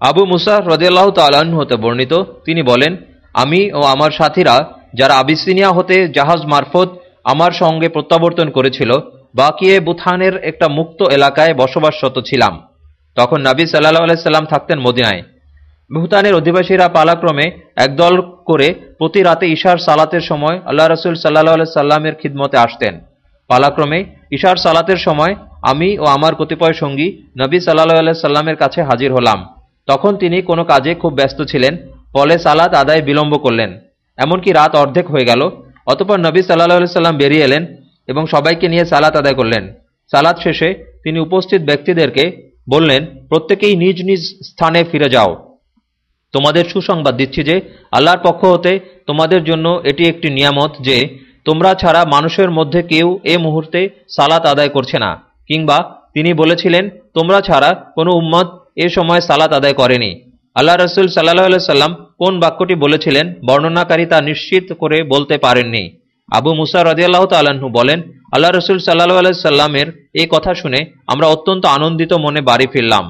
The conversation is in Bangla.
আবু মুসা রদিয়াল্লাহ তাল্লাহ্ন হতে বর্ণিত। তিনি বলেন, আমি ও আমার সাথীরা যারা আবিসিনিয়া হতে জাহাজ মারফত আমার সঙ্গে প্রত্যাবর্তন করেছিল বাকিয়ে বুথানের একটা মুক্ত এলাকায় বসবাসরত ছিলাম। তখন নাবী সাল্লাহ আলাইসাল্লাম থাকতেন মদিনায়। ভুতানের অধিবাসীরা পালাক্রমে একদল করে প্রতি রাতে ঈশার সালাতের সময় আল্লাহ রসুল সাল্লাহ সাল্লামের খিদমতে আসতেন। পালাক্রমে ঈশার সালাতের সময় আমি ও আমার কতিপয় সঙ্গী নবী সাল্লাহ সাল্লামের কাছে হাজির হলাম। তখন তিনি কোনো কাজে খুব ব্যস্ত ছিলেন, ফলে সালাত আদায় বিলম্ব করলেন। এমনকি রাত অর্ধেক হয়ে গেল, অতপর নবী সাল্লাহ সাল্লাম বেরিয়ে এলেন এবং সবাইকে নিয়ে সালাত আদায় করলেন। সালাত শেষে তিনি উপস্থিত ব্যক্তিদেরকে বললেন, প্রত্যেকেই নিজ নিজ স্থানে ফিরে যাও। তোমাদের সুসংবাদ দিচ্ছি যে, আল্লাহর পক্ষ হতে তোমাদের জন্য এটি একটি নিয়ামত যে, তোমরা ছাড়া মানুষের মধ্যে কেউ এ মুহূর্তে সালাত আদায় করছে না। কিংবা তিনি বলেছিলেন, তোমরা ছাড়া কোনো উম্মত এ সময় সালাত আদায় করেনি। আল্লাহ রসুল সাল্লাহ সাল্লাম কোন বাক্যটি বলেছিলেন বর্ণনাকারী তা নিশ্চিত করে বলতে পারেননি। আবু মুসা রদিয়াল্লাহ তাল্লাহ্ন বলেন, আল্লাহ রসুল সাল্লাহ আলাইসাল্লামের এই কথা শুনে আমরা অত্যন্ত আনন্দিত মনে বাড়ি ফিরলাম।